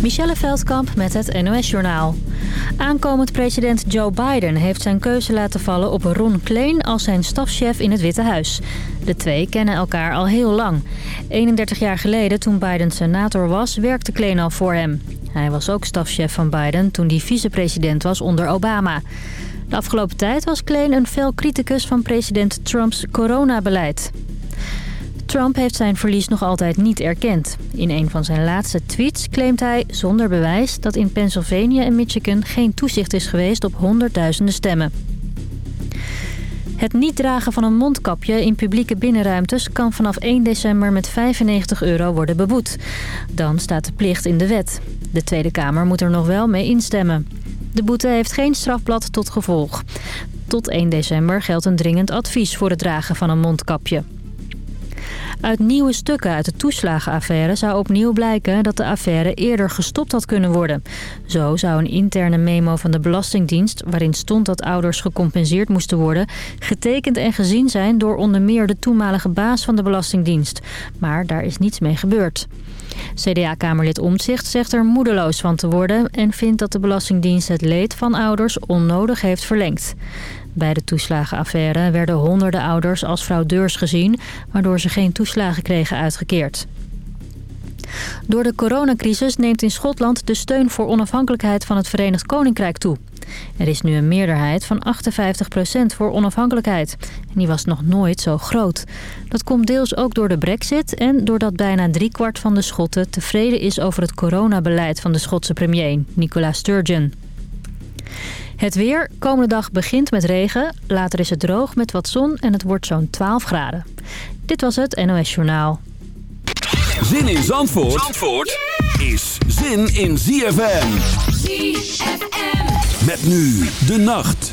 Michelle Veldkamp met het NOS-journaal. Aankomend president Joe Biden heeft zijn keuze laten vallen op Ron Klein als zijn stafchef in het Witte Huis. De twee kennen elkaar al heel lang. 31 jaar geleden, toen Biden senator was, werkte Klein al voor hem. Hij was ook stafchef van Biden toen hij vicepresident was onder Obama. De afgelopen tijd was Klein een fel criticus van president Trumps coronabeleid. Trump heeft zijn verlies nog altijd niet erkend. In een van zijn laatste tweets claimt hij, zonder bewijs... dat in Pennsylvania en Michigan geen toezicht is geweest op honderdduizenden stemmen. Het niet dragen van een mondkapje in publieke binnenruimtes... kan vanaf 1 december met 95 euro worden beboet. Dan staat de plicht in de wet. De Tweede Kamer moet er nog wel mee instemmen. De boete heeft geen strafblad tot gevolg. Tot 1 december geldt een dringend advies voor het dragen van een mondkapje. Uit nieuwe stukken uit de toeslagenaffaire zou opnieuw blijken dat de affaire eerder gestopt had kunnen worden. Zo zou een interne memo van de Belastingdienst, waarin stond dat ouders gecompenseerd moesten worden, getekend en gezien zijn door onder meer de toenmalige baas van de Belastingdienst. Maar daar is niets mee gebeurd. CDA-kamerlid Omtzigt zegt er moedeloos van te worden... en vindt dat de Belastingdienst het leed van ouders onnodig heeft verlengd. Bij de toeslagenaffaire werden honderden ouders als fraudeurs gezien... waardoor ze geen toeslagen kregen uitgekeerd. Door de coronacrisis neemt in Schotland de steun voor onafhankelijkheid van het Verenigd Koninkrijk toe. Er is nu een meerderheid van 58% voor onafhankelijkheid. En die was nog nooit zo groot. Dat komt deels ook door de brexit en doordat bijna driekwart van de Schotten tevreden is over het coronabeleid van de Schotse premier, Nicola Sturgeon. Het weer. Komende dag begint met regen. Later is het droog met wat zon en het wordt zo'n 12 graden. Dit was het NOS Journaal. Zin in Zandvoort, Zandvoort is zin in ZFM. ZFM. Met nu de nacht.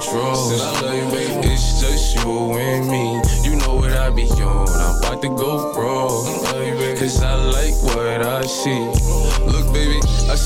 Take off them drawers. It's just you and me. You know what I be on. I'm about to go wrong. Cause I like what I see.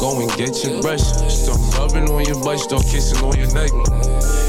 go and get your brush. Start rubbing on your butt, start kissing on your neck.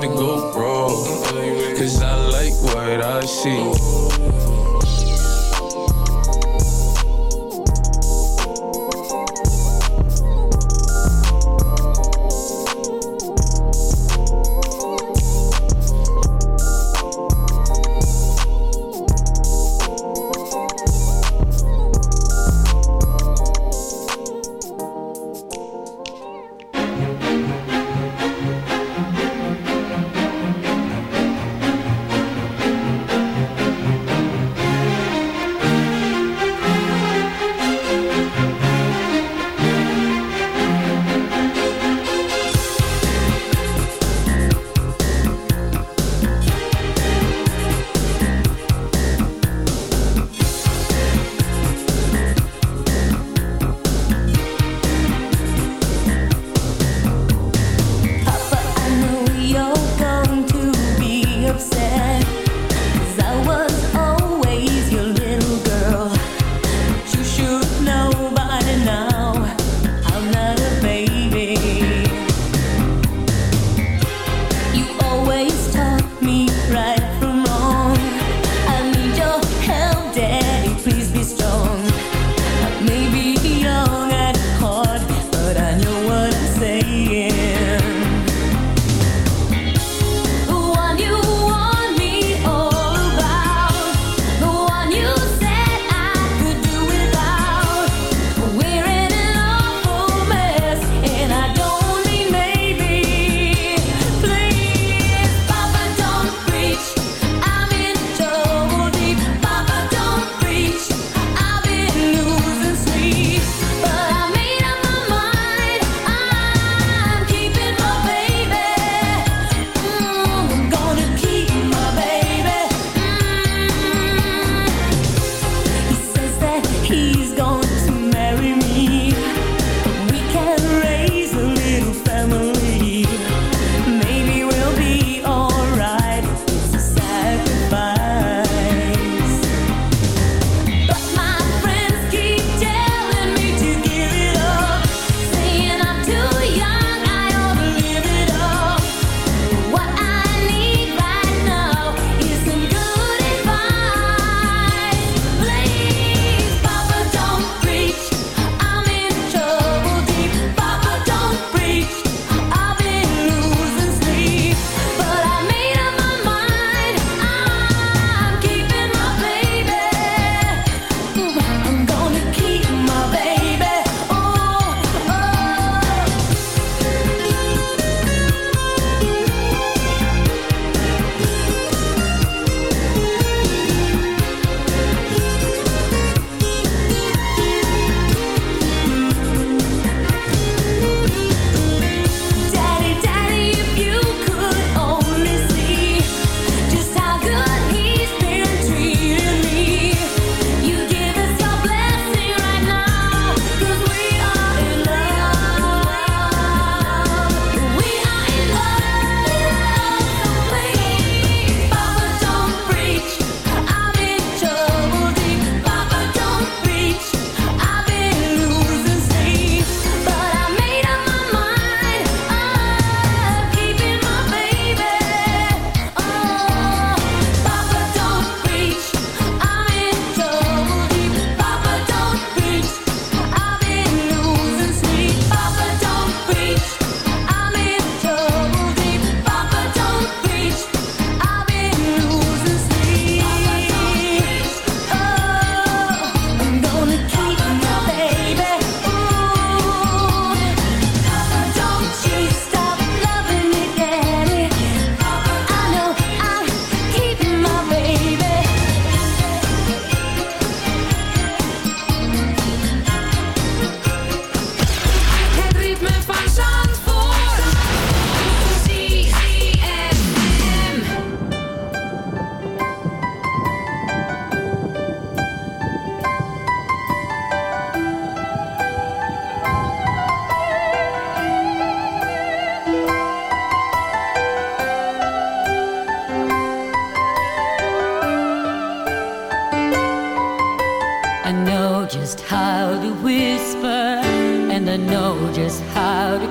To go wrong. Cause I like what I see.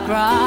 Cry.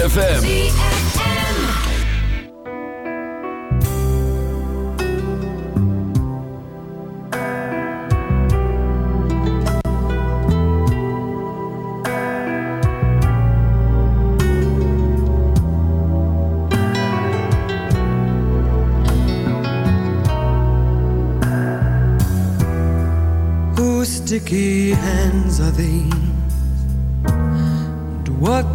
ZFM. sticky hands are these?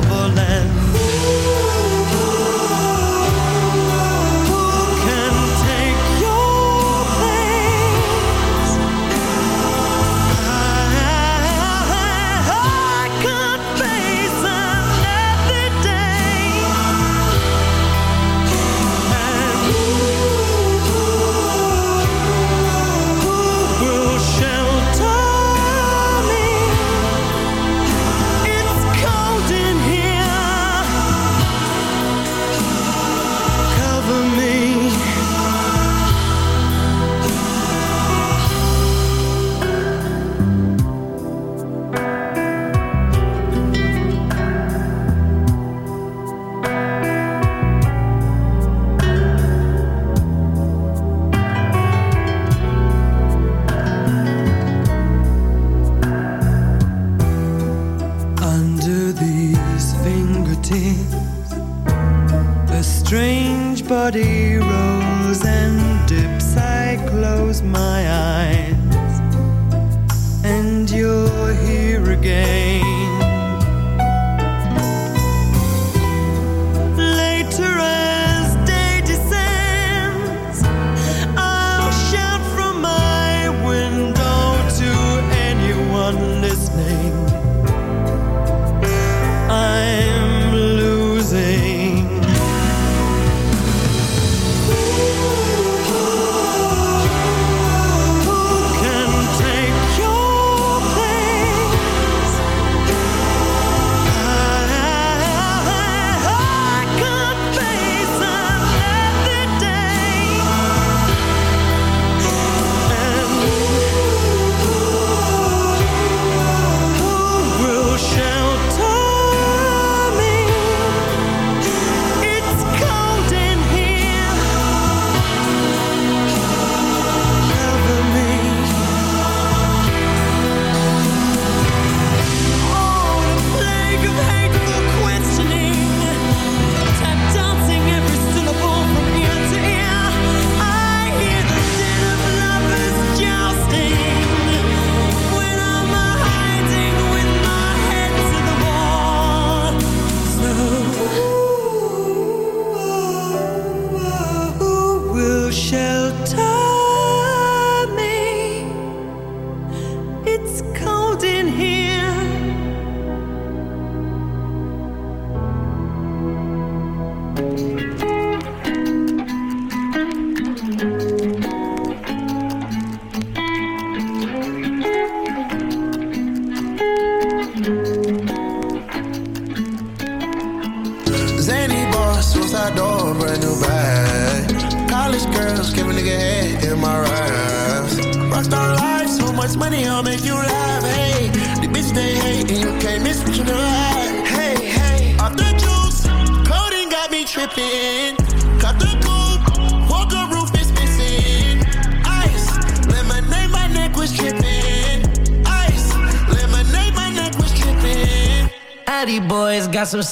a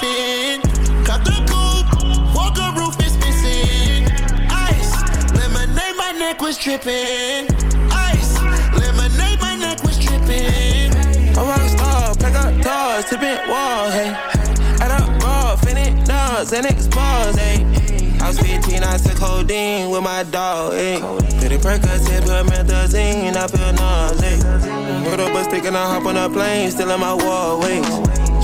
Got. Cut the coupe, walker roof is missing. Ice, lemonade, my neck was tripping. Ice, lemonade, my neck was tripping. I'm a star, pack up doors, tipping walls, hey. Add up raw, finish nuts, and expose, hey. I was 15, I took codeine with my dog, hey. Pretty Percocet, put methazine, I feel nauseous. Put up a stick and I hop on a plane, still in my wall, wait.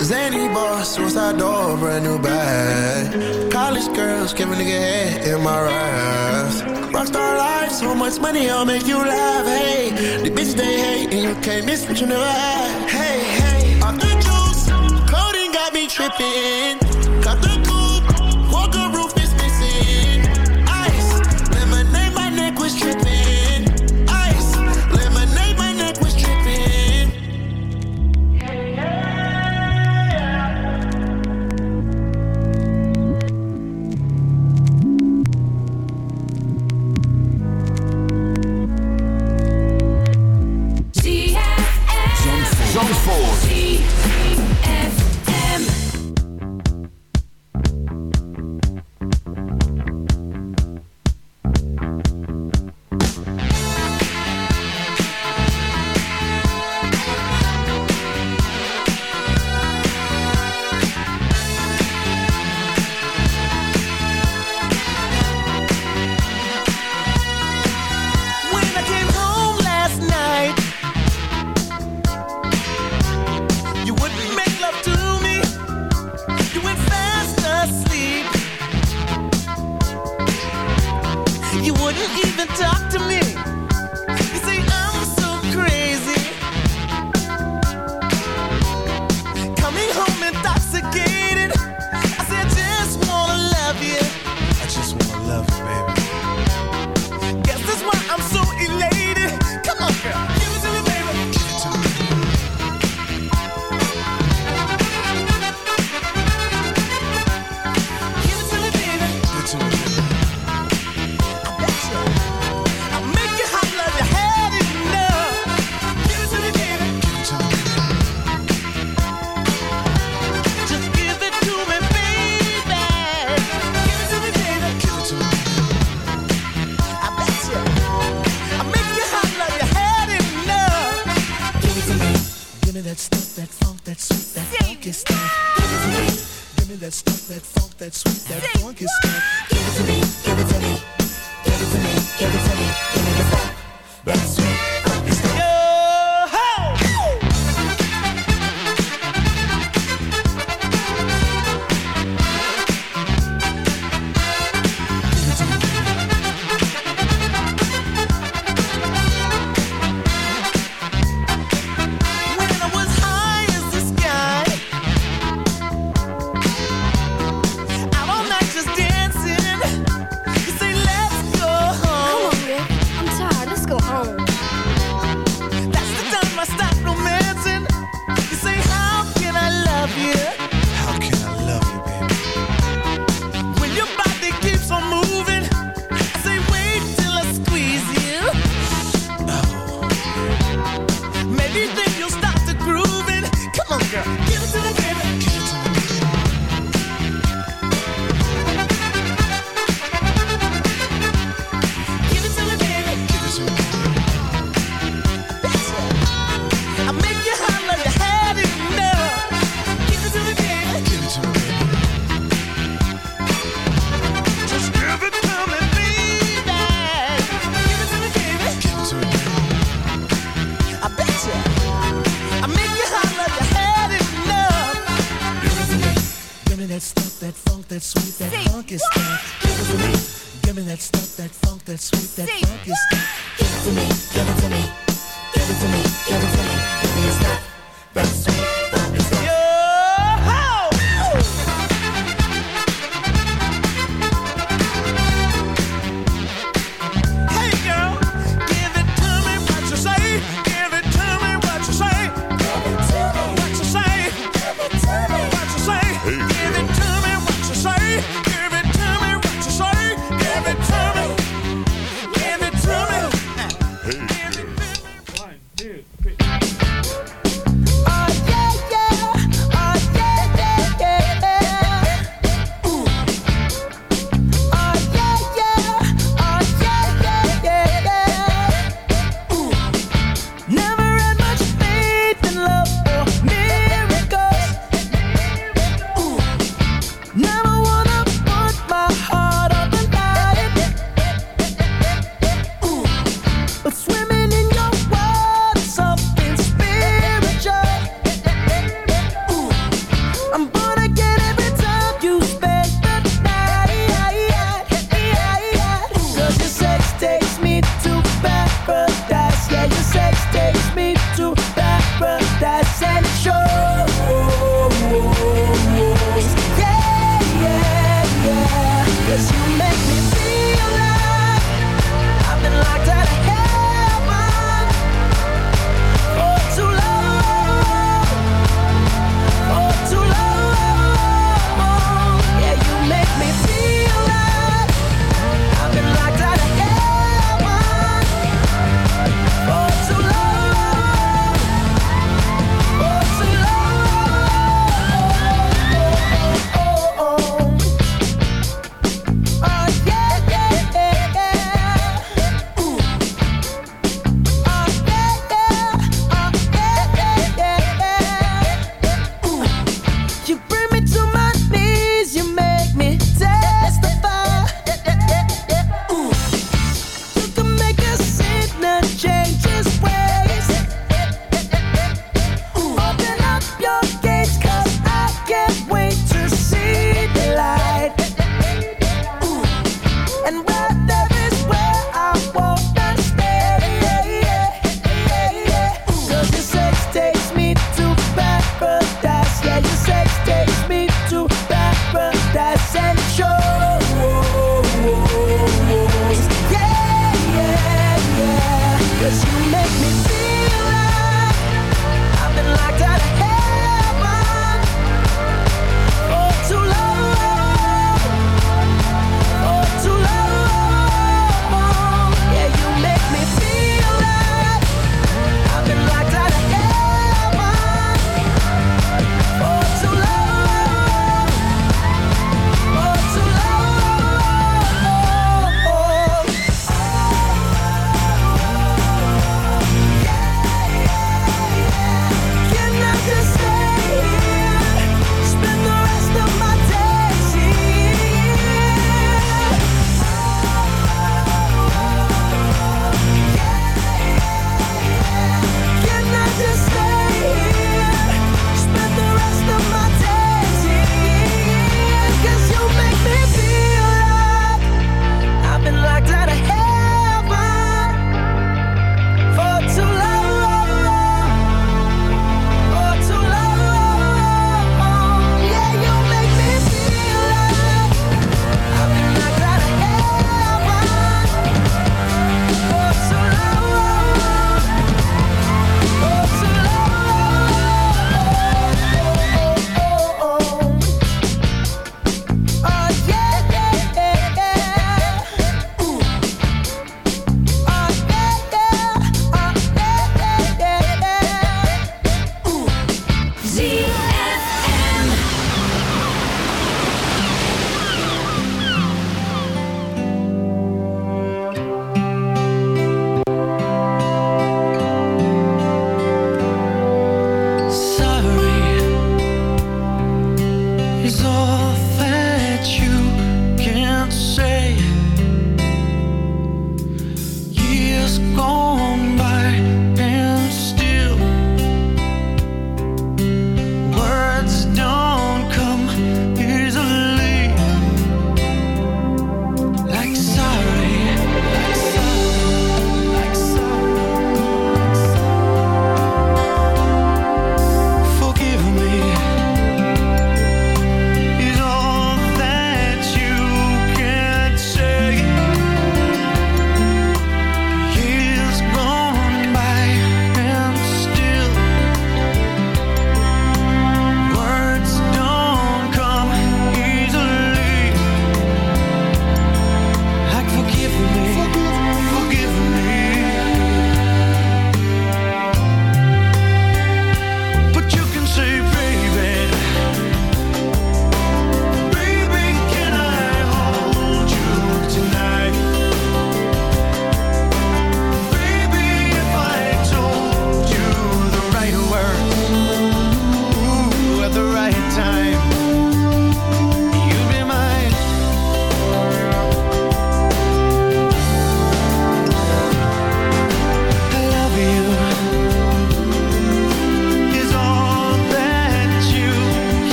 Zany boss, suicide door, brand new bag. College girls, give a nigga head in my raps. Rockstar life, so much money, I'll make you laugh. Hey, the bitch they hate, and you can't miss what you never had. Hey, hey, off the juice, codeine got me tripping.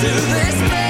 to this place.